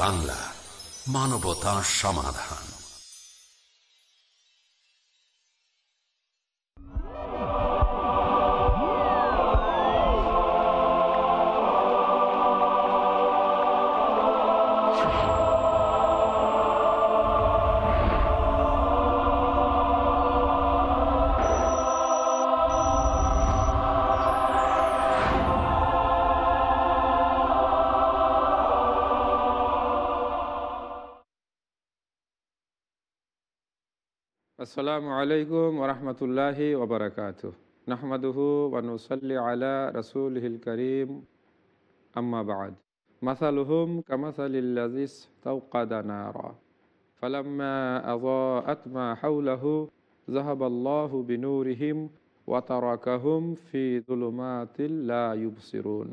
বাংলা মানবতা সমাধান। আসসালামু আলাইকুম ওরহমতুল্লাহি ওবরাকাত নাহমাদুহু ওয়ানুসাল্লি আলা রসুল হিল করিম আম্মাবাদ মাসালুহুম কামাসালিল্লাজিস তাউকাদানারা ফালাম্মা আযাআত মা হাওলাহু, যাহাবাল্লাহু বিনুরিহিম ওয়া তারাকাহুম ফি যুলুমাতিল লা ইউবসিরুন।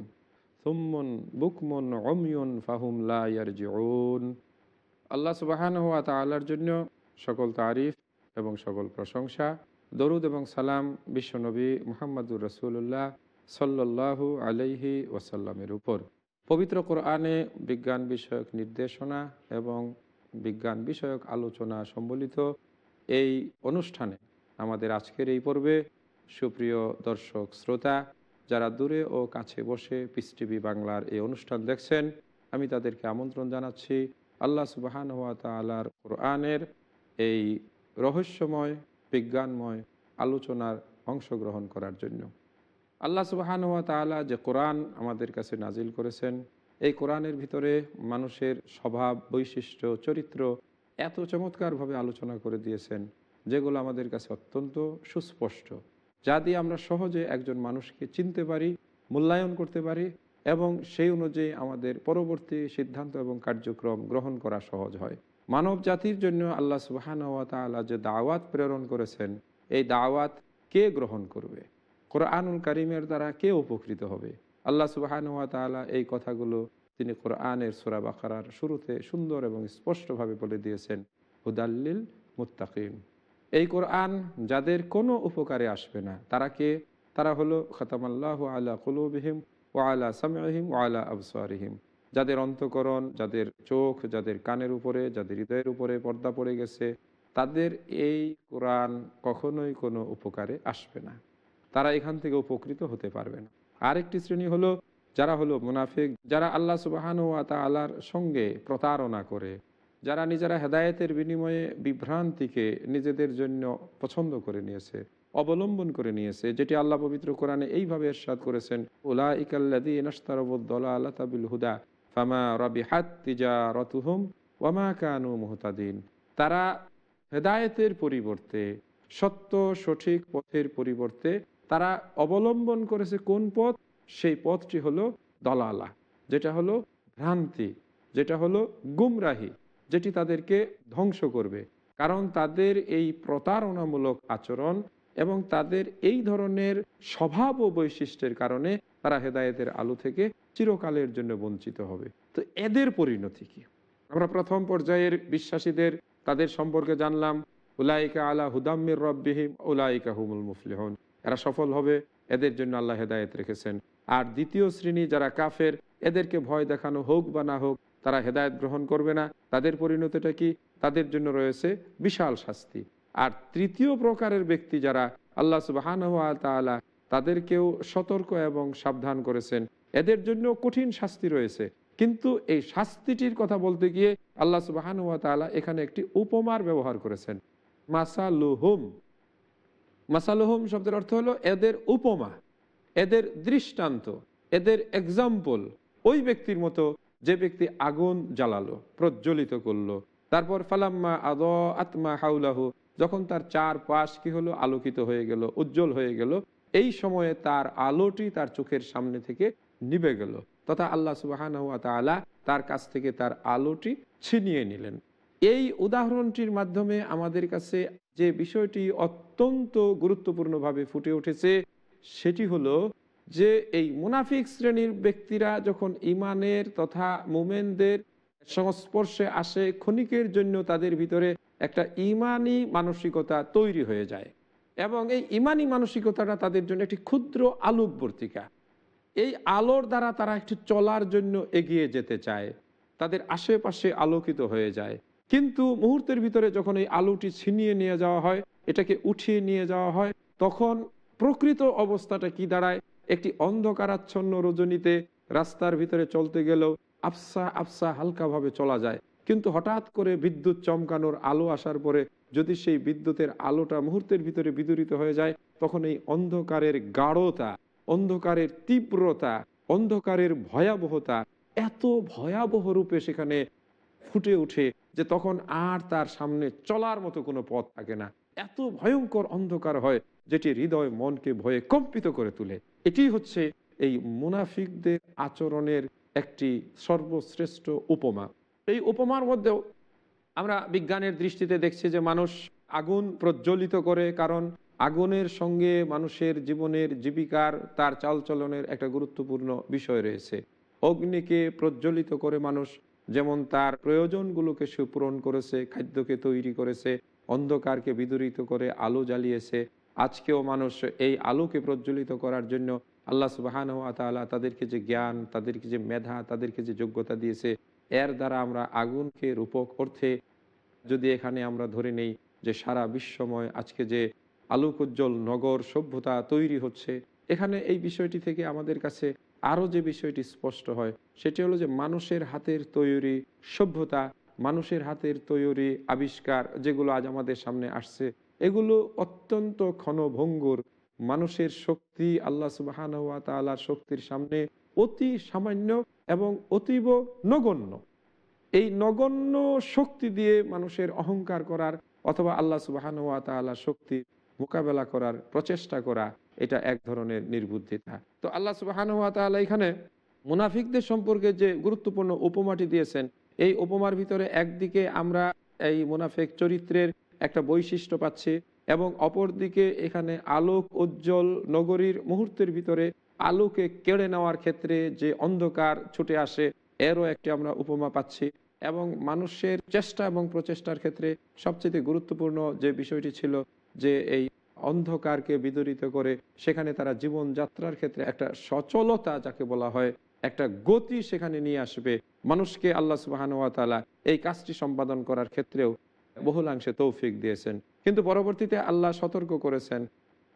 সুম্মুন, বুকমুন, উময়ুন, ফাহুম লা ইয়ারজিউন। আল্লাহ সুবহানাহু ওয়া তাআলার জন্য সকল তারিফ এবং সকল প্রশংসা, দরুদ এবং সালাম বিশ্বনবী মোহাম্মদুর রসুল্লাহ সাল্লাহ আলাইহি ওয়াসাল্লামের উপর। পবিত্র কোরআনে বিজ্ঞান বিষয়ক নির্দেশনা এবং বিজ্ঞান বিষয়ক আলোচনা সম্বলিত এই অনুষ্ঠানে আমাদের আজকের এই পর্বে সুপ্রিয় দর্শক শ্রোতা, যারা দূরে ও কাছে বসে পিস টিভি বাংলার এই অনুষ্ঠান দেখছেন, আমি তাদেরকে আমন্ত্রণ জানাচ্ছি আল্লাহ সুবাহান হাত তালার কোরআনের এই রহস্যময়, বিজ্ঞানময় আলোচনার অংশগ্রহণ করার জন্য। আল্লাহ সুবাহান হাত তালা যে কোরআন আমাদের কাছে নাজিল করেছেন, এই কোরআনের ভিতরে মানুষের স্বভাব, বৈশিষ্ট্য, চরিত্র এত চমৎকারভাবে আলোচনা করে দিয়েছেন, যেগুলো আমাদের কাছে অত্যন্ত সুস্পষ্ট। যা দিয়ে আমরা সহজে একজন মানুষকে চিনতে পারি, মূল্যায়ন করতে পারি এবং সেই অনুযায়ী আমাদের পরবর্তী সিদ্ধান্ত এবং কার্যক্রম গ্রহণ করা সহজ হয়। মানব জাতির জন্য আল্লাহ সুবাহান তালা যে দাওয়াত প্রেরণ করেছেন, এই দাওয়াত কে গ্রহণ করবে? কোরআনুল করিমের দ্বারা কে উপকৃত হবে? আল্লাহ সুবাহান তালা এই কথাগুলো তিনি কোরআনের সোরা বাকারার শুরুতে সুন্দর এবং স্পষ্টভাবে বলে দিয়েছেন হুদাল্লিল মুত্তাকিম এই কোরআন যাদের কোনো উপকারে আসবে না, তারা কে? তারা হলো খতামাল্লাহ আলা কুলুবিহিম ও আলা সামিহিম ও আলা আবসারিহিম। যাদের অন্তকরণ, যাদের চোখ, যাদের কানের উপরে, যাদের হৃদয়ের উপরে পর্দা পড়ে গেছে, তাদের এই কোরআন কখনোই কোনো উপকারে আসবে না। তারা এখান থেকে উপকৃত হতে পারবে না। আরেকটি শ্রেণি হলো, যারা হলো মুনাফিক, যারা আল্লাহ সুবাহানু আল্লাহর সঙ্গে প্রতারণা করে, যারা নিজেরা হেদায়েতের বিনিময়ে বিভ্রান্তিকে নিজেদের জন্য পছন্দ করে নিয়েছে, অবলম্বন করে নিয়েছে, যেটি আল্লাহ পবিত্র কোরআনে এইভাবে এরশাদ করেছেন উলা ইকাল্লাদি নস্তারবুদ্দোলা আল্লাহ তাবিল হুদা ফামা রবি হাত তিজা রতুহম ওয়ামা কানু মোহতাদিন। তারা হেদায়েতের পরিবর্তে, সত্য, সঠিক পথের পরিবর্তে তারা অবলম্বন করেছে কোন পথ? সেই পথটি হলো দলালা, যেটা হলো ভ্রান্তি, যেটা হলো গুমরাহি, যেটি তাদেরকে ধ্বংস করবে। কারণ তাদের এই প্রতারণামূলক আচরণ এবং তাদের এই ধরনের স্বভাব ও বৈশিষ্ট্যের কারণে তারা হেদায়েতের আলো থেকে চিরকালের জন্য বঞ্চিত হবে। তো এদের পরিণতি কি? আমরা প্রথম পর্যায়ের বিশ্বাসীদের, তাদের সম্পর্কে জানলাম, উলাইকা আলা হুদাম্মির রব্বিহিম, উলাইকা হুমুল মুফলিহন। এরা সফল হবে, এদের জন্য আল্লাহ হেদায়েত রেখেছেন। আর দ্বিতীয় শ্রেণি যারা কাফের, এদেরকে ভয় দেখানো হোক বা না হোক, তারা হেদায়ত গ্রহণ করবে না। তাদের পরিণতিটা কি? তাদের জন্য রয়েছে বিশাল শাস্তি। আর তৃতীয় প্রকারের ব্যক্তি যারা আল্লাহ সুবাহান তালা তাদেরকেও সতর্ক এবং সাবধান করেছেন এদের জন্য কঠিন শাস্তি রয়েছে। কিন্তু এই শাস্তিটির কথা বলতে গিয়ে আল্লাহ সুবাহান তালা এখানে একটি উপমার ব্যবহার করেছেন। মাসালুহুম। মাসালুহুম শব্দের অর্থ হলো এদের উপমা, এদের দৃষ্টান্ত, এদের এক্সাম্পল ওই ব্যক্তির মতো যে ব্যক্তি আগুন জ্বালালো, প্রজ্বলিত করল। তারপর ফালাম্মা আদ আত্মা হাউলাহু যখন তার চার পাশ কি হলো? আলোকিত হয়ে গেল, উজ্জ্বল হয়ে গেল। এই সময়ে তার আলোটি তার চোখের সামনে থেকে নিবে গেল। তথা আল্লাহ সুবাহান তার কাছ থেকে তার আলোটি ছিনিয়ে নিলেন। এই উদাহরণটির মাধ্যমে আমাদের কাছে যে বিষয়টি অত্যন্ত গুরুত্বপূর্ণভাবে ফুটে উঠেছে, সেটি হলো যে এই মুনাফিক শ্রেণির ব্যক্তিরা যখন ইমানের তথা মোমেনদের সংস্পর্শে আসে, ক্ষণিকের জন্য তাদের ভিতরে একটা ইমানি মানসিকতা তৈরি হয়ে যায়। এবং এই ইমানি মানসিকতাটা তাদের জন্য একটি ক্ষুদ্র আলোকবর্তিকা। এই আলোর দ্বারা তারা একটু চলার জন্য এগিয়ে যেতে চায়। তাদের আশেপাশে আলোকিত হয়ে যায়। কিন্তু মুহূর্তের ভিতরে যখন এই আলোটি ছিনিয়ে নিয়ে যাওয়া হয়, এটাকে উঠিয়ে নিয়ে যাওয়া হয়, তখন প্রকৃত অবস্থাটা কি দাঁড়ায়? একটি অন্ধকারাচ্ছন্ন রজনীতে রাস্তার ভিতরে চলতে গেলেও আফসা আফসা হালকাভাবে চলা যায়। কিন্তু হঠাৎ করে বিদ্যুৎ চমকানোর আলো আসার পরে যদি সেই বিদ্যুতের আলোটা মুহূর্তের ভিতরে বিদূরিত হয়ে যায়, তখন এই অন্ধকারের গাঢ়তা অন্ধকারের তীব্রতা, অন্ধকারের ভয়াবহতা এত ভয়াবহ রূপে সেখানে ফুটে উঠে যে তখন আর তার সামনে চলার মতো কোনো পথ থাকে না। এত ভয়ঙ্কর অন্ধকার হয় যেটি হৃদয় মনকে ভয়ে কম্পিত করে তোলে। এটি হচ্ছে এই মুনাফিকদের আচরণের একটি সর্বশ্রেষ্ঠ উপমা। এই উপমার মধ্যেও আমরা বিজ্ঞানের দৃষ্টিতে দেখছি যে মানুষ আগুন প্রজ্বলিত করে কারণ আগুনের সঙ্গে মানুষের জীবনের জীবিকার, তার চালচলনের একটা গুরুত্বপূর্ণ বিষয় রয়েছে। অগ্নিকে প্রজ্বলিত করে মানুষ যেমন তার প্রয়োজনগুলোকে সে পূরণ করেছে, খাদ্যকে তৈরি করেছে, অন্ধকারকে বিদূরিত করে আলো জ্বালিয়েছে, আজকেও মানুষ এই আলোকে প্রজ্বলিত করার জন্য আল্লাহ সুবাহান তালা তাদেরকে যে জ্ঞান, তাদেরকে যে মেধা, তাদেরকে যে যোগ্যতা দিয়েছে, এর দ্বারা আমরা আগুনকে রূপক অর্থে যদি এখানে আমরা ধরে নেই যে সারা বিশ্বময় আজকে যে আলোকোজ্জ্বল নগর সভ্যতা তৈরি হচ্ছে। এখানে এই বিষয়টি থেকে আমাদের কাছে আরও যে বিষয়টি স্পষ্ট হয়, সেটি হলো যে মানুষের হাতের তৈরি সভ্যতা, মানুষের হাতের তৈরি আবিষ্কার যেগুলো আজ আমাদের সামনে আসছে, এগুলো অত্যন্ত ক্ষণভঙ্গুর। মানুষের শক্তি আল্লাহ সুবাহান তালার শক্তির সামনে অতি সামান্য এবং অতীব নগণ্য। এই নগণ্য শক্তি দিয়ে মানুষের অহংকার করার অথবা আল্লাহ সুবাহান তালার শক্তির মোকাবেলা করার প্রচেষ্টা করা, এটা এক ধরনের নির্বুদ্ধিতা। তো আল্লাহ সুবাহান ওয়া এখানে মুনাফিকদের সম্পর্কে যে গুরুত্বপূর্ণ উপমাটি দিয়েছেন, এই উপমার ভিতরে একদিকে আমরা এই মুনাফিক চরিত্রের একটা বৈশিষ্ট্য পাচ্ছি এবং অপরদিকে এখানে আলোক উজ্জ্বল নগরীর মুহূর্তের ভিতরে আলোকে কেড়ে নেওয়ার ক্ষেত্রে যে অন্ধকার ছুটে আসে, এরও একটি আমরা উপমা পাচ্ছি এবং মানুষের চেষ্টা এবং প্রচেষ্টার ক্ষেত্রে সবচেয়ে গুরুত্বপূর্ণ যে বিষয়টি ছিল যে এই অন্ধকারকে বিদরিত করে সেখানে তারা জীবনযাত্রার ক্ষেত্রে একটা সচলতা যাকে বলা হয়, একটা গতি সেখানে নিয়ে আসবে। মানুষকে আল্লাহ সুবাহানুয়াতালা এই কাজটি সম্পাদন করার ক্ষেত্রেও বহুলাংশে তৌফিক দিয়েছেন। কিন্তু পরবর্তীতে আল্লাহ সতর্ক করেছেন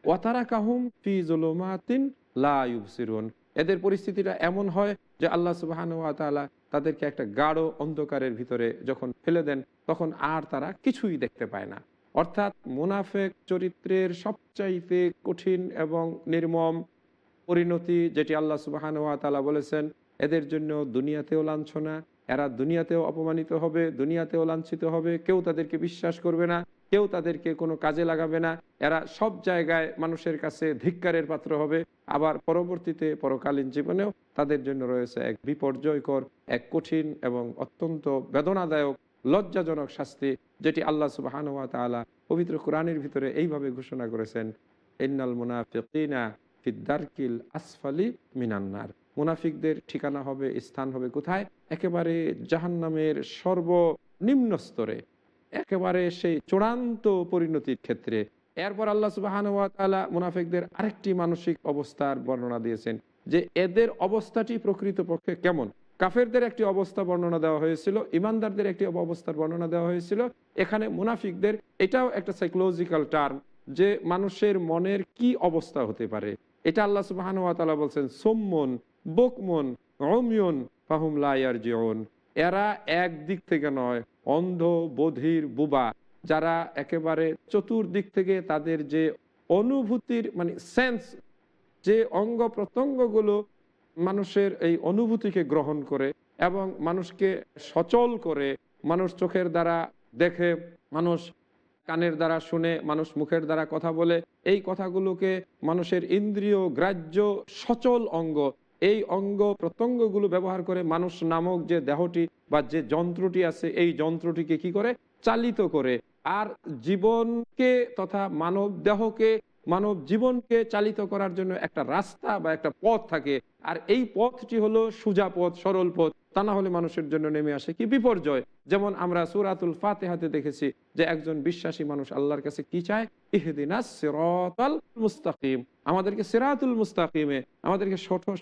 ওয়াতারা কাহুম ফি জুলুমাতিন লাইবসিরুন এদের পরিস্থিতিটা এমন হয় যে আল্লাহ সুবাহানুয়াতালা তাদেরকে একটা গাঢ় অন্ধকারের ভিতরে যখন ফেলে দেন, তখন আর তারা কিছুই দেখতে পায় না। অর্থাৎ মুনাফেক চরিত্রের সবচাইতে কঠিন এবং নির্মম পরিণতি যেটি আল্লাহ সুবাহান তালা বলেছেন, এদের জন্য দুনিয়াতেও লাঞ্ছনা, এরা দুনিয়াতেও অপমানিত হবে, দুনিয়াতেও লাঞ্ছিত হবে, কেউ তাদেরকে বিশ্বাস করবে না, কেউ তাদেরকে কোনো কাজে লাগাবে না, এরা সব জায়গায় মানুষের কাছে ধিক্কারের পাত্র হবে, আবার পরবর্তীতে পরকালীন জীবনেও তাদের জন্য রয়েছে এক বিপর্যয়কর, এক কঠিন এবং অত্যন্ত বেদনাদায়ক, লজ্জাজনক শাস্তি যেটি আল্লাহ সুবাহানুয়া তালা পবিত্র কোরআনের ভিতরে এইভাবে ঘোষণা করেছেন, ইন্নাল মুনাফিকিনা ফিদ্দারকিল আসফালি মিনান্নার মুনাফিকদের ঠিকানা হবে, স্থান হবে কোথায়? একেবারে জাহান্নামের সর্বনিম্ন স্তরে, একেবারে সেই চূড়ান্ত পরিণতির ক্ষেত্রে। এরপর আল্লাহ সুবাহানুয়াতালা মুনাফিকদের আরেকটি মানসিক অবস্থার বর্ণনা দিয়েছেন যে এদের অবস্থাটি প্রকৃতপক্ষে কেমন? কাফেরদের একটি অবস্থা বর্ণনা দেওয়া হয়েছিল, ইমানদারদের একটি অবস্থার বর্ণনা দেওয়া হয়েছিল। এখানে মুনাফিকদের, এটাও একটা সাইকোলজিক্যাল টার্ম যে মানুষের মনের কি অবস্থা হতে পারে। এটা আল্লাহ সুবাহানুয়াতালা বলছেন, সোম্মন, বোকমন অমিয়ন ফাহুম লাইয়ার জিওন এরা এক দিক থেকে নয়, অন্ধ, বধির, বুবা। যারা একেবারে চতুর্দিক থেকে তাদের যে অনুভূতির মানে সেন্স যে অঙ্গ প্রত্যঙ্গগুলো মানুষের এই অনুভূতিকে গ্রহণ করে এবং মানুষকে সচল করে মানুষ চোখের দ্বারা দেখে, মানুষ কানের দ্বারা শুনে, মানুষ মুখের দ্বারা কথা বলে, এই কথাগুলোকে মানুষের ইন্দ্রিয় গ্রাহ্য সচল অঙ্গ, এই অঙ্গ প্রত্যঙ্গগুলো ব্যবহার করে মানুষ নামক যে দেহটি বা যে যন্ত্রটি আছে, এই যন্ত্রটিকে কি করে? চালিত করে। আর জীবনকে তথা মানব দেহকে, মানব জীবনকে চালিত করার জন্য একটা রাস্তা বা একটা পথ থাকে। আর এই পথটি হলো সুজা পথ, সরল পথ। তা না হলে মানুষের জন্য নেমে আসে কি বিপর্যয়? যেমন আমরা সুরাতুল ফাতেহাতে দেখেছি যে একজন বিশ্বাসী মানুষ আল্লাহর কাছে কি চায়? সিরাতাল মুস্তাকিম। আমাদেরকে সিরাতুল মুস্তাকিমে, আমাদেরকে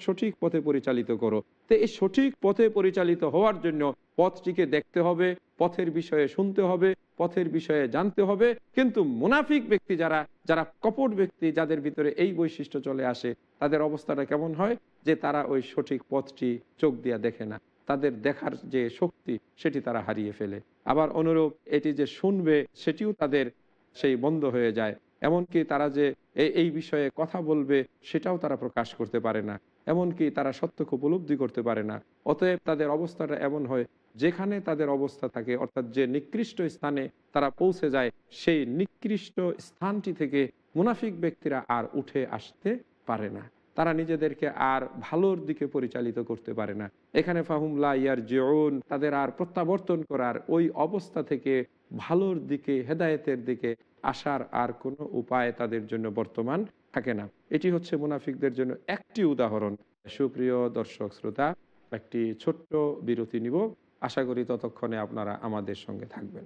সঠিক পথে পরিচালিত করো। তো এই সঠিক পথে পরিচালিত হওয়ার জন্য পথটিকে দেখতে হবে, পথের বিষয়ে শুনতে হবে, পথের বিষয়ে জানতে হবে। কিন্তু মুনাফিক ব্যক্তি যারা যারা কপট ব্যক্তি যাদের ভিতরে এই বৈশিষ্ট্য চলে আসে, তাদের অবস্থাটা কেমন হয়? যে তারা ওই সঠিক পথটি চোখ দিয়া দেখে না। তাদের দেখার যে শক্তি, সেটি তারা হারিয়ে ফেলে। আবার অনুরূপ এটি যে শুনবে, সেটিও তাদের সেই বন্ধ হয়ে যায়। এমনকি তারা যে এই বিষয়ে কথা বলবে, সেটাও তারা প্রকাশ করতে পারে না। এমনকি তারা সত্যকে উপলব্ধি করতে পারে না। অতএব তাদের অবস্থাটা এমন হয়, যেখানে তাদের অবস্থা থাকে, অর্থাৎ যে নিকৃষ্ট স্থানে তারা পৌঁছে যায়, সেই নিকৃষ্ট স্থানটি থেকে মুনাফিক ব্যক্তিরা আর উঠে আসতে পারে না। তারা নিজেদেরকে আর ভালোর দিকে পরিচালিত করতে পারে না। এখানে ফাহুমলা ইয়ার জিউন তাদের আর প্রত্যাবর্তন করার ওই অবস্থা থেকে ভালোর দিকে, হেদায়েতের দিকে আসার আর কোনো উপায় তাদের জন্য বর্তমান থাকে না। এটি হচ্ছে মুনাফিকদের জন্য একটি উদাহরণ। সুপ্রিয় দর্শক শ্রোতা, একটি ছোট্ট বিরতি নিব। আশা করি ততক্ষণে আপনারা আমাদের সঙ্গে থাকবেন।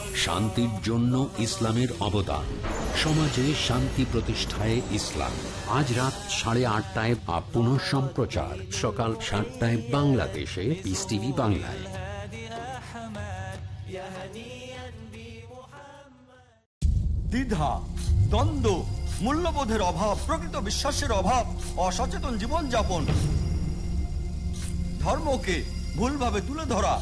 শান্তির জন্য ইসলামের অবদান। সমাজে শান্তি প্রতিষ্ঠায় ইসলাম। আজ রাত সাড়ে আটটায় বা পুনঃ সম্প্রচার। সকাল সাতটায় বাংলাদেশে পিস টিভি বাংলায়। দ্বিধা, দ্বন্দ্ব, মূল্যবোধের অভাব, প্রকৃত বিশ্বাসের অভাব, অসচেতন জীবনযাপন। ধর্মকে ভুলভাবে তুলে ধরা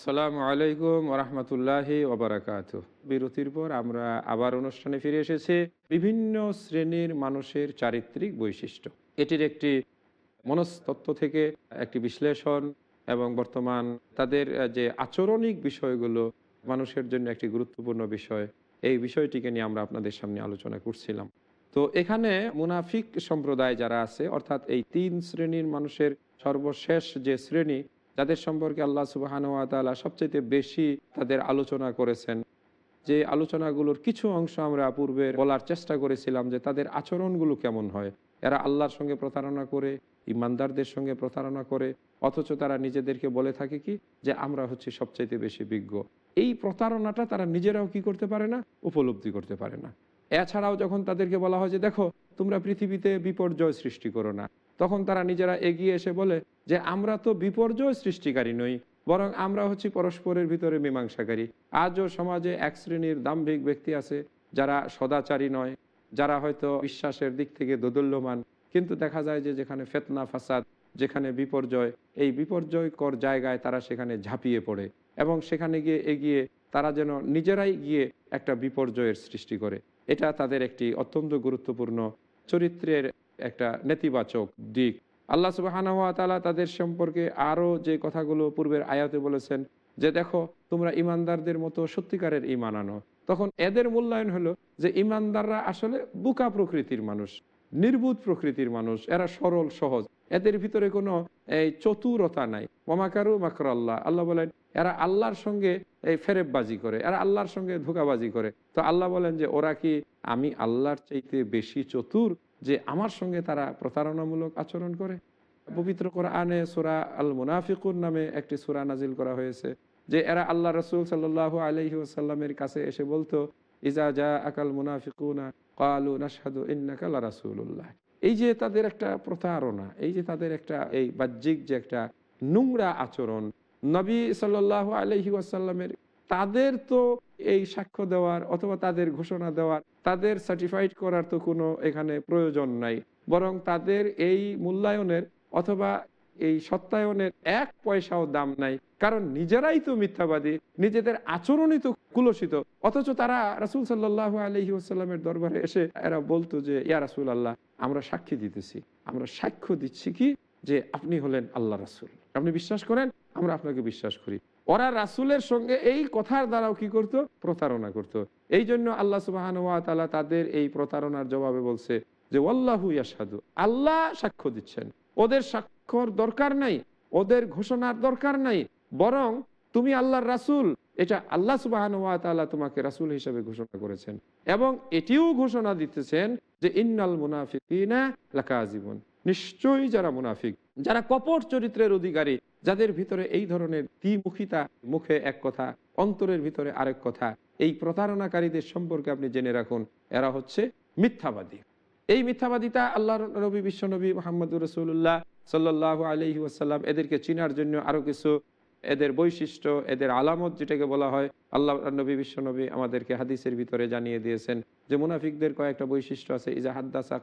আসসালামু আলাইকুম ওরহমতুল্লাহি ওবরাকাত বিরতির পর আমরা আবার অনুষ্ঠানে ফিরে এসেছি। বিভিন্ন শ্রেণির মানুষের চারিত্রিক বৈশিষ্ট্য। এটির একটি মনস্তত্ত্ব থেকে একটি বিশ্লেষণ এবং বর্তমান তাদের যে আচরণিক বিষয়গুলো মানুষের জন্য একটি গুরুত্বপূর্ণ বিষয়, এই বিষয়টিকে নিয়ে আমরা আপনাদের সামনে আলোচনা করছিলাম। তো এখানে মুনাফিক সম্প্রদায় যারা আছে, অর্থাৎ এই তিন শ্রেণির মানুষের সর্বশেষ যে শ্রেণি যাদের সম্পর্কে আল্লাহ সুবাহানুয়াতালা সবচেয়ে বেশি তাদের আলোচনা করেছেন। যে আলোচনাগুলোর কিছু অংশ আমরা পূর্বে বলার চেষ্টা করেছিলাম যে তাদের আচরণগুলো কেমন হয়। এরা আল্লাহর সঙ্গে প্রতারণা করে, ইমানদারদের সঙ্গে প্রতারণা করে, অথচ তারা নিজেদেরকে বলে থাকে কি? যে আমরা হচ্ছে সবচাইতে বেশি বিজ্ঞ। এই প্রতারণাটা তারা নিজেরাও কি করতে পারে না? উপলব্ধি করতে পারে না। এছাড়াও যখন তাদেরকে বলা হয় যে, দেখো, তোমরা পৃথিবীতে বিপর্যয় সৃষ্টি করো না। তখন তারা নিজেরা এগিয়ে এসে বলে যে, আমরা তো বিপর্যয় সৃষ্টিকারী নই, বরং আমরা হচ্ছি পরস্পরের ভিতরে মীমাংসাকারী। আজও সমাজে এক শ্রেণির দাম্ভিক ব্যক্তি আছে যারা সদাচারী নয়, যারা হয়তো বিশ্বাসের দিক থেকে দোদল্যমান। কিন্তু দেখা যায় যে, যেখানে ফেতনা, ফাসাদ, যেখানে বিপর্যয়, এই বিপর্যয়কর জায়গায় তারা সেখানে ঝাঁপিয়ে পড়ে এবং সেখানে গিয়ে এগিয়ে তারা যেন নিজেরাই গিয়ে একটা বিপর্যয়ের সৃষ্টি করে। এটা তাদের একটি অত্যন্ত গুরুত্বপূর্ণ চরিত্রের একটা নেতিবাচক দিক। আল্লাহ সুবাহানুয়া তালা তাদের সম্পর্কে আরও যে কথাগুলো পূর্বের আয়াতে বলেছেন, যে দেখো, তোমরা ইমানদারদের মতো সত্যিকারের ইমান আনো। তখন এদের মূল্যায়ন হলো যে ইমানদাররা আসলে বুকা প্রকৃতির মানুষ, নির্বুধ প্রকৃতির মানুষ, এরা সরল, সহজ। এদের ভিতরে কোনো এই চতুরতা নাই। মমাকারু মাকর আল্লাহ আল্লাহ বলেন, এরা আল্লাহর সঙ্গে এই ফেরেববাজি করে, এরা আল্লাহর সঙ্গে ধোকাবাজি করে। তো আল্লাহ বলেন যে, ওরা কি আমি আল্লাহর চাইতে বেশি চতুর? যে আমার সঙ্গে তারা প্রতারণামূলক আচরণ করে। পবিত্র কোরআনে সুরা আল মুনাফিকুর নামে একটি সুরা নাজিল করা হয়েছে, যে এরা আল্লাহ রসুল সাল্লাহ আলহি আসাল্লামের কাছে এসে বলতো ইজা যা আকাল মুনাফিকুনা কালু নাসাদু ইন্নাকাল রাসুল্লাহ এই যে তাদের একটা প্রতারণা, এই যে তাদের একটা, এই বাহ্যিক যে একটা নোংরা আচরণ, নবী সাল্লাহ আলহি আসাল্লামের তাদের তো এই সাক্ষ্য দেওয়ার অথবা তাদের ঘোষণা দেওয়ার, তাদের সার্টিফাইড করার তো কোনো এখানে প্রয়োজন নাই। বরং তাদের এই মূল্যায়নের অথবা এই সত্যায়নের এক পয়সাও দাম নাই। কারণ নিজেরাই তো মিথ্যাবাদী, নিজেদের আচরণই তো কুলসিত। অথচ তারা রাসুল সাল্লাহ আলহি আসাল্লামের দরবারে এসে এরা বলতো যে, ইয়া রাসুল আল্লাহ আমরা সাক্ষী দিতেছি। আমরা সাক্ষ্য দিচ্ছি কি? যে আপনি হলেন আল্লাহ রাসুল। আপনি বিশ্বাস করেন? আমরা আপনাকে বিশ্বাস করি। ওরা রাসুলের সঙ্গে এই কথার দ্বারাও কি করত? প্রতারণা করত। এই জন্য আল্লাহ সুবাহান তালা তাদের এই প্রতারণার জবাবে বলছে যে ওল্লাহু ইয়াসাদু আল্লাহ সাক্ষ্য দিচ্ছেন। ওদের স্বাক্ষর দরকার নাই, ওদের ঘোষণার দরকার নাই, বরং তুমি আল্লাহর রাসুল, এটা আল্লাহ সুবাহান তালা তোমাকে রাসুল হিসেবে ঘোষণা করেছেন। এবং এটিও ঘোষণা দিতেছেন যে, ইন্নাল মুনাফিকিনা লাকা জীবন নিশ্চয়ই যারা মুনাফিক, যারা কপট চরিত্রের অধিকারী, যাদের ভিতরে এই ধরনের দ্বিমুখিতা মুখে এক কথা, অন্তরের ভিতরে আরেক কথা, এই প্রতারণাকারীদের সম্পর্কে আপনি জেনে রাখুন, এরা হচ্ছে মিথ্যাবাদী। এই মিথ্যাবাদিতা আল্লাহ রবি বিশ্বনবী মোহাম্মদ রসুল্লাহ সাল্লাহ আলহি ওয়াসাল্লাম এদেরকে চিনার জন্য আরও কিছু এদের বৈশিষ্ট্য, এদের আলামত যেটাকে বলা হয়, আল্লাহ নবী, বিশ্বনবী আমাদেরকে হাদিসের ভিতরে জানিয়ে দিয়েছেন যে মুনাফিকদের কয়েকটা বৈশিষ্ট্য আছে। ইজা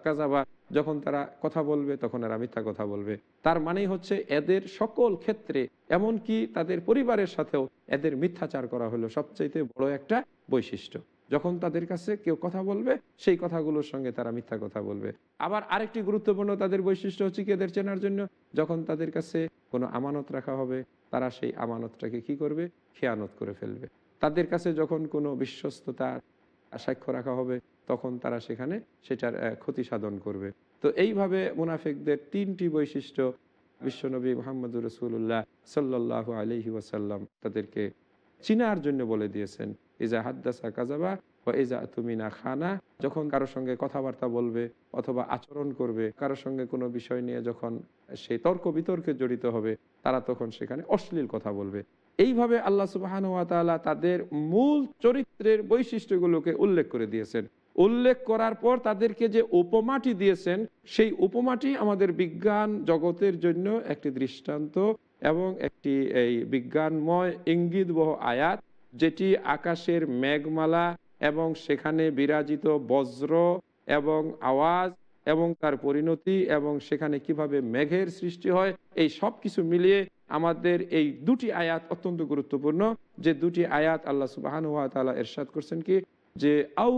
কাজাবা যখন তারা কথা বলবে তখন এরা মিথ্যা কথা বলবে। তার মানেই হচ্ছে এদের সকল ক্ষেত্রে, এমনকি তাদের পরিবারের সাথেও এদের মিথ্যাচার করা হলো সবচাইতে বড় একটা বৈশিষ্ট্য। যখন তাদের কাছে কেউ কথা বলবে, সেই কথাগুলোর সঙ্গে তারা মিথ্যা কথা বলবে। আবার আরেকটি গুরুত্বপূর্ণ তাদের বৈশিষ্ট্য হচ্ছে কি এদের চেনার জন্য? যখন তাদের কাছে কোনো আমানত রাখা হবে তারা সেই আমানতটাকে কি করবে? খেয়ানত করে ফেলবে। তাদের কাছে যখন কোনো বিশ্বস্ততা সাক্ষ্য রাখা হবে, তখন তারা সেখানে সেটার ক্ষতি সাধন করবে। তো এইভাবে মুনাফিকদের তিনটি বৈশিষ্ট্য বিশ্বনবী মোহাম্মদুর রসুল্লাহ সাল্লাহ আলহি ওয়াসাল্লাম তাদেরকে চিনার জন্য বলে দিয়েছেন। ইজা হাদ্দাসা কাজাবা ও ইজা তুমিনা খানা। যখন কারোর সঙ্গে কথাবার্তা বলবে অথবা আচরণ করবে কারোর সঙ্গে কোনো বিষয় নিয়ে যখন সে তর্ক বিতর্কে জড়িত হবে তারা তখন সেখানে অশ্লীল কথা বলবে। এইভাবে আল্লাহ সুবাহানুয়াতালা তাদের মূল চরিত্রের বৈশিষ্ট্যগুলোকে উল্লেখ করে দিয়েছেন। উল্লেখ করার পর তাদেরকে যে উপমাটি দিয়েছেন, সেই উপমাটি আমাদের বিজ্ঞান জগতের জন্য একটি দৃষ্টান্ত এবং একটি এই বিজ্ঞানময় ইঙ্গিতবহ আয়াত, যেটি আকাশের মেঘমালা এবং সেখানে বিরাজিত বজ্র এবং আওয়াজ এবং তার পরিণতি এবং সেখানে কীভাবে মেঘের সৃষ্টি হয়, এই সব কিছু মিলিয়ে আমাদের এই দুটি আয়াত অত্যন্ত গুরুত্বপূর্ণ। যে দুটি আয়াত আল্লাহ সুবাহান তালা এরশাদ করছেন কি? যে আউ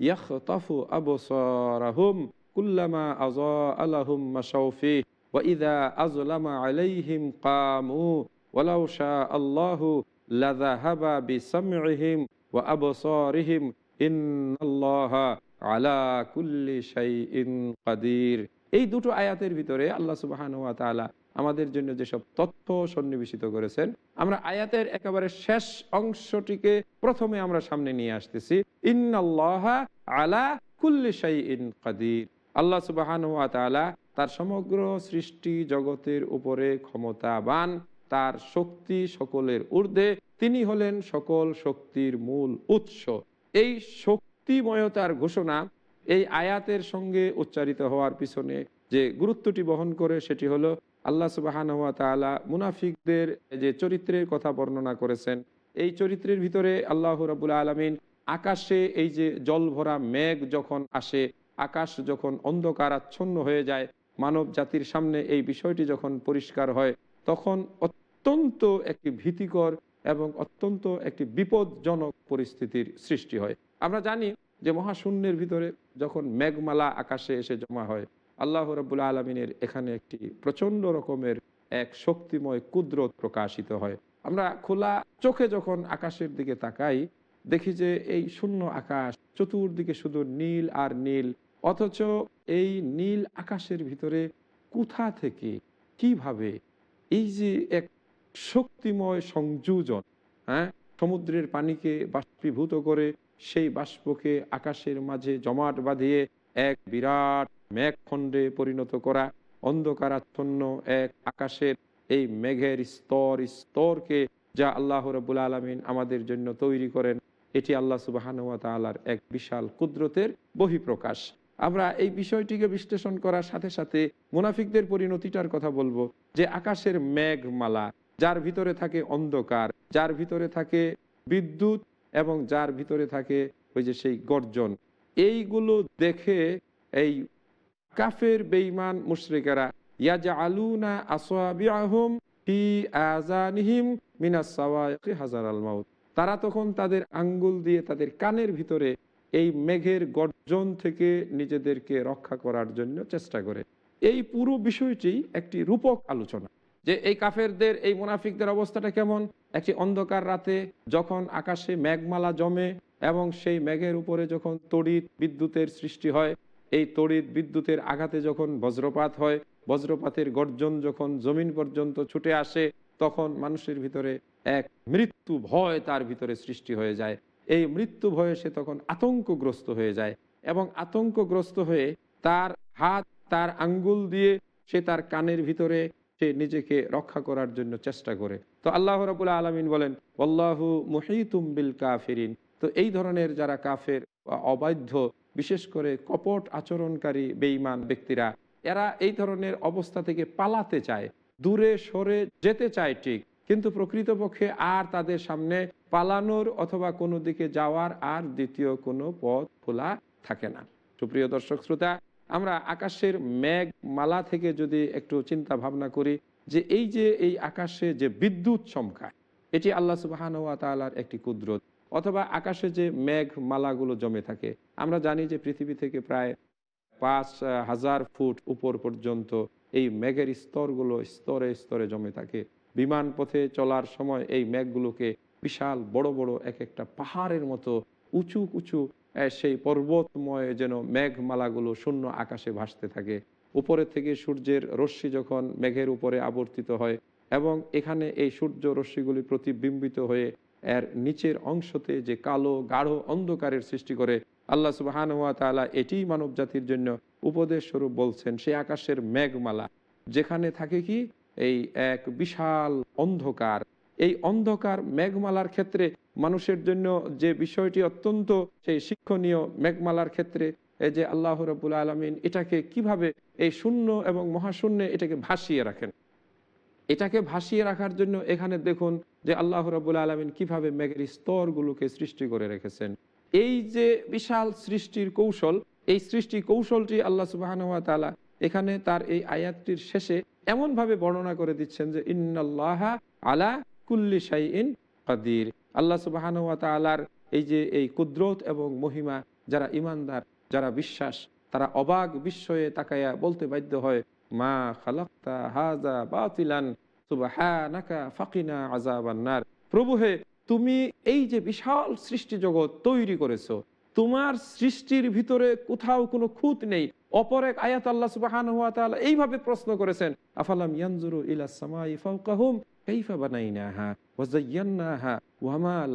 ইয়াখতাফু আবসারাহুম কুল্লামা আজা আলাহুম মাশাউফি ওয়া ইযা আযলামা আলাইহিম কামু ওয়ালাউ শা আল্লাহু লাযাহাবা বিসামইহিম ওয়া আবসারিহিম ইন্নাল্লাহা আলা কুল্লি শাইইন কাদির এই দুটো আয়াতের ভিতরে আল্লাহ সুবহান ওয়া তাআলা আমাদের জন্য যেসব তথ্য সন্নিবেশিত করেছেন, আমরা আয়াতের একেবারে শেষ অংশটিকে প্রথমে আমরা সামনে নিয়ে আসতেছি, ইন্নাল্লাহ আলা কুল্লি শাইইন কাদির। আল্লাহ সুবাহান তার সমগ্র সৃষ্টি জগতের উপরে ক্ষমতাবান, তার শক্তি সকলের ঊর্ধ্বে, তিনি হলেন সকল শক্তির মূল উৎস। এই শক্তিময়তার ঘোষণা এই আয়াতের সঙ্গে উচ্চারিত হওয়ার পিছনে যে গুরুত্বটি বহন করে সেটি হলো আল্লাহ সুবাহান ওয়া তালা মুনাফিকদের যে চরিত্রের কথা বর্ণনা করেছেন, এই চরিত্রের ভিতরে আল্লাহ রাবুল আলমিন আকাশে এই যে জল ভরা মেঘ যখন আসে, আকাশ যখন অন্ধকারাচ্ছন্ন হয়ে যায়, মানব জাতির সামনে এই বিষয়টি যখন পরিষ্কার হয়, তখন অত্যন্ত একটি ভীতিকর এবং অত্যন্ত একটি বিপজ্জনক পরিস্থিতির সৃষ্টি হয়। আমরা জানি যে মহাশূন্যের ভিতরে যখন মেঘমালা আকাশে এসে জমা হয় আল্লাহ রবুল্লা আলমিনের এখানে একটি প্রচণ্ড রকমের এক শক্তিময় কুদরত প্রকাশিত হয়। আমরা খোলা চোখে যখন আকাশের দিকে তাকাই, দেখি যে এই শূন্য আকাশ চতুর্দিকে শুধু নীল আর নীল, অথচ এই নীল আকাশের ভিতরে কোথা থেকে, কীভাবে, এই যে এক শক্তিময় সংযোজন হ্যাঁ? সমুদ্রের পানিকে বাষ্পীভূত করে সেই বাষ্পকে আকাশের মাঝে জমাট বাঁধিয়ে এক বিরাট মেঘখণ্ডে পরিণত করা অন্ধকারাচ্ছন্ন এক আকাশের এই মেঘের স্তর, স্তরকে যা আল্লাহ রবুল আলমিন আমাদের জন্য তৈরি করেন, এটি আল্লাহ সুবাহানুয়া এক বিশাল কুদরতের বহিঃপ্রকাশ। আমরা এই বিষয়টিকে বিশ্লেষণ করার সাথে সাথে মুনাফিকদের পরিণতিটার কথা বলব, যে আকাশের মেঘমালা, যার ভিতরে থাকে অন্ধকার, যার ভিতরে থাকে বিদ্যুৎ এবং যার ভিতরে থাকে ওই যে সেই গর্জন, এইগুলো দেখে এই কাফের বেইমান মুশরিকেরা। ইয়াজা আলুনা আসোয়াবিয়াহুম ফি আজানিহিম মিনাস সাওয়াইকি হাজার আল মাউত। তারা তখন তাদের আঙ্গুল দিয়ে তাদের কানের ভিতরে এই মেঘের গর্জন থেকে নিজেদেরকে রক্ষা করার জন্য চেষ্টা করে। এই পুরো বিষয়টি একটি রূপক আলোচনা যে এই কাফেরদের, এই মুনাফিকদের অবস্থাটা কেমন? একটি অন্ধকার রাতে যখন আকাশে মেঘমালা জমে এবং সেই মেঘের উপরে যখন তড়িৎ বিদ্যুতের সৃষ্টি হয় এই তড়িৎ বিদ্যুতের আঘাতে যখন বজ্রপাত হয়, বজ্রপাতের গর্জন যখন জমিন পর্যন্ত ছুটে আসে, তখন মানুষের ভিতরে এক মৃত্যু ভয় তার ভিতরে সৃষ্টি হয়ে যায়। এই মৃত্যু ভয়ে সে তখন আতঙ্কগ্রস্ত হয়ে যায় এবং আতঙ্কগ্রস্ত হয়ে তার হাত, তার আঙ্গুল দিয়ে সে তার কানের ভিতরে সে নিজেকে রক্ষা করার জন্য চেষ্টা করে। তো আল্লাহ রবুল্লা আলমিন বলেন আল্লাহু মহিতুম বিল কাফেরিন। তো এই ধরনের যারা কাফের অবাধ্য বিশেষ করে কপট আচরণকারী বেইমান ব্যক্তিরা, এরা এই ধরনের অবস্থা থেকে পালাতে চায়, দূরে সরে যেতে চায় ঠিক, কিন্তু প্রকৃতপক্ষে আর তাদের সামনে পালানোর অথবা কোনো দিকে যাওয়ার আর দ্বিতীয় কোনো পথ খোলা থাকে না। সুপ্রিয় দর্শক শ্রোতা, আমরা আকাশের মেঘ মালা থেকে যদি একটু চিন্তা ভাবনা করি যে এই যে এই আকাশে যে বিদ্যুৎ চমকায়, এটি আল্লাহ সুবাহানুয়া তালার একটি কুদরত। অথবা আকাশে যে মেঘ মালাগুলো জমে থাকে, আমরা জানি যে পৃথিবী থেকে প্রায় পাঁচ হাজার ফুট উপর পর্যন্ত এই মেঘের স্তরগুলো স্তরে স্তরে জমে থাকে। বিমান পথে চলার সময় এই মেঘগুলোকে বিশাল বড় বড় এক একটা পাহাড়ের মতো উঁচু উঁচু সেই পর্বতময় যেন মেঘমালাগুলো শূন্য আকাশে ভাসতে থাকে। উপরে থেকে সূর্যের রশ্মি যখন মেঘের উপরে আবর্তিত হয় এবং এখানে এই সূর্য রশ্মিগুলি প্রতিবিম্বিত হয়ে এর নিচের অংশতে যে কালো গাঢ় অন্ধকারের সৃষ্টি করে, আল্লাহ সুবাহান ওয়া তালা এটি মানব জাতির জন্য উপদেশ স্বরূপ বলছেন, সে আকাশের মেঘমালা, যেখানে থাকে কি? এই এক বিশাল অন্ধকার। এই অন্ধকার মেঘমালার ক্ষেত্রে মানুষের জন্য যে বিষয়টি অত্যন্ত সেই শিক্ষণীয় মেঘমালার ক্ষেত্রে, এই যে আল্লাহ রবুল আলমিন এটাকে কীভাবে এই শূন্য এবং মহাশূন্যে এটাকে ভাসিয়ে রাখেন? এটাকে ভাসিয়ে রাখার জন্য এখানে দেখুন যে আল্লাহ রবুল আলমিন কীভাবে মেঘের স্তরগুলোকে সৃষ্টি করে রেখেছেন। এই যে বিশাল সৃষ্টির কৌশল, এই সৃষ্টি কৌশলটি আল্লাহ সুবাহানুয়া তালা এখানে তার এই আয়াতটির শেষে এমনভাবে বর্ণনা করে দিচ্ছেন যে, ইন্নাল্লাহ আলা কুল্লি শাইন কাদির। আল্লাহ সুবাহানুয়া তালার এই যে এই কুদরত এবং মহিমা, যারা ইমানদার যারা বিশ্বাস, তারা অবাক বিস্ময়ে তাকায়া বলতে বাধ্য হয় মা খালাক্তা হাজা বাতিলান ফাকিনা তুমি এই যে বিশাল সৃষ্টি জগৎ তৈরি করেছ, তোমার সৃষ্টির ভিতরে কোথাও কোনো খুঁত নেই। অপর এক আয়াত আল্লাহ এইভাবে প্রশ্ন করেছেন, আফালাম ইয়ানজুরু ইলা সামাই ফাওকাহুম কাইফা বানাইনাহা ওয়াজাইয়ান্নাহা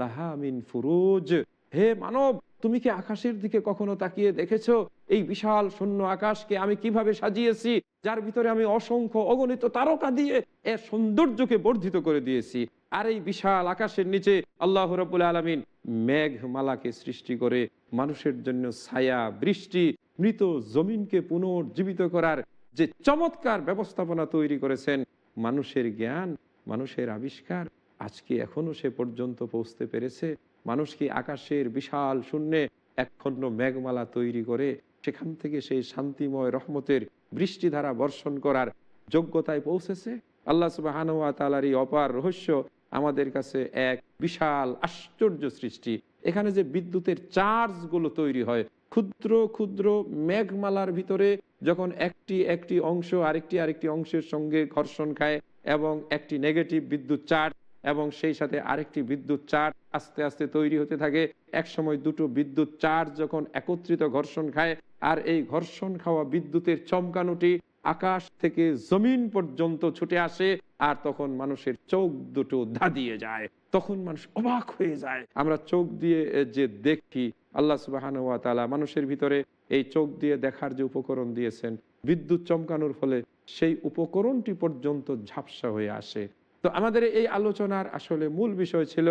লাহা মিন ফুরুজ। হে মানব তুমি কি আকাশের দিকে কখনো তাকিয়ে দেখেছ? এই বিশাল শূন্য আকাশকে আমি কীভাবে সাজিয়েছি? যার ভিতরে আমি অসংখ্য অগণিত তারকা দিয়ে এর সৌন্দর্যকে বর্ধিত করে দিয়েছি। আর এই বিশাল আকাশের নিচে আল্লাহ রবুল আলমিন মেঘমালাকে সৃষ্টি করে মানুষের জন্য ছায়া, বৃষ্টি, মৃত জমিনকে পুনর্জীবিত করার যে চমৎকার ব্যবস্থাপনা তৈরি করেছেন, মানুষের জ্ঞান, মানুষের আবিষ্কার আজকে এখনও সে পর্যন্ত পৌঁছতে পেরেছে। মানুষ কি আকাশের বিশাল শূন্যে একখণ্ড মেঘমালা তৈরি করে সেখান থেকে সেই শান্তিময় রহমতের বৃষ্টিধারা বর্ষণ করার যোগ্যতায় পৌঁছেছে? আল্লাহ সুবাহানুয়া এই অপার রহস্য আমাদের কাছে এক বিশাল আশ্চর্য সৃষ্টি। এখানে যে বিদ্যুতের চার্জগুলো তৈরি হয়, ক্ষুদ্র ক্ষুদ্র মেঘমালার ভিতরে যখন একটি একটি অংশ আরেকটি আরেকটি অংশের সঙ্গে ঘর্ষণ খায় এবং একটি নেগেটিভ বিদ্যুৎ চার্জ এবং সেই সাথে আরেকটি বিদ্যুৎ চার্জ আস্তে আস্তে তৈরি হতে থাকে। এক সময় দুটো বিদ্যুৎ চার্জ যখন একত্রিত ঘর্ষণ খায়, আর এই ঘর্ষণ খাওয়া বিদ্যুতের চমকানোটি আকাশ থেকে জমিন পর্যন্ত ছুটে আসে, আর তখন মানুষের চোখ দুটো ধাঁধিয়ে যায়। তখন মানুষ অবাক হয়ে যায়। আমরা চোখ দিয়ে যে দেখি, আল্লাহ সুবাহান ওয়া তালা মানুষের ভিতরে এই চোখ দিয়ে দেখার যে উপকরণ দিয়েছেন, বিদ্যুৎ চমকানোর ফলে সেই উপকরণটি পর্যন্ত ঝাপসা হয়ে আসে। তো আমাদের এই আলোচনার আসলে মূল বিষয় ছিল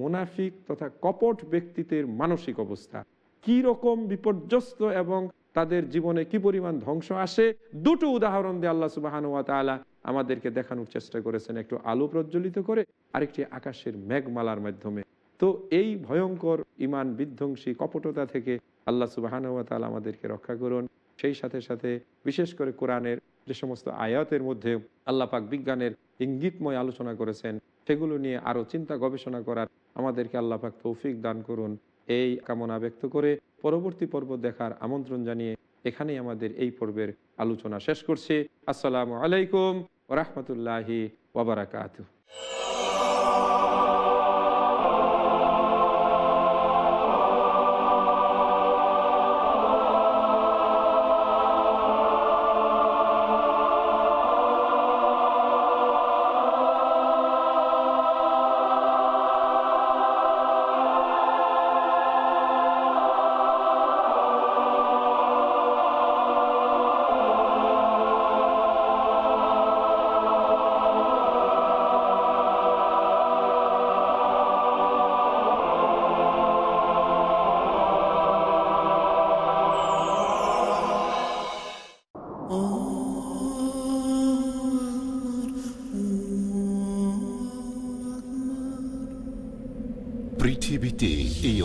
মোনাফিক তথা কপট ব্যক্তিত্বের মানসিক অবস্থা। কি রকম বিপর্যস্ত এবং তাদের জীবনে কি পরিমাণ ধ্বংস আসে, দুটো উদাহরণ দিয়ে আল্লাহ সুবাহান ওয়া তালা আমাদেরকে দেখানোর চেষ্টা করেছেন একটু আলো প্রজ্বলিত করে, আরেকটি আকাশের মেঘমালার মাধ্যমে। তো এই ভয়ঙ্কর ইমান বিধ্বংসী কপটতা থেকে আল্লাহ সুবাহান ওয়া তালা আমাদেরকে রক্ষা করুন। সেই সাথে সাথে বিশেষ করে কোরআনের যে সমস্ত আয়াতের মধ্যে আল্লাহ পাক বিজ্ঞানের ইঙ্গিতময় আলোচনা করেছেন, সেগুলো নিয়ে আরও চিন্তা গবেষণা করার আমাদেরকে আল্লাহ পাক তৌফিক দান করুন। এই কামনা ব্যক্ত করে পরবর্তী পর্ব দেখার আমন্ত্রণ জানিয়ে এখানেই আমাদের এই পর্বের আলোচনা শেষ করছি। আসসালামু আলাইকুম রহমতুল্লাহি ওবরাকাত